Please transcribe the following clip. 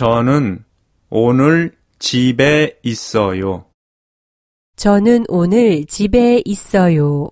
저는 오늘 집에 있어요. 저는 오늘 집에 있어요.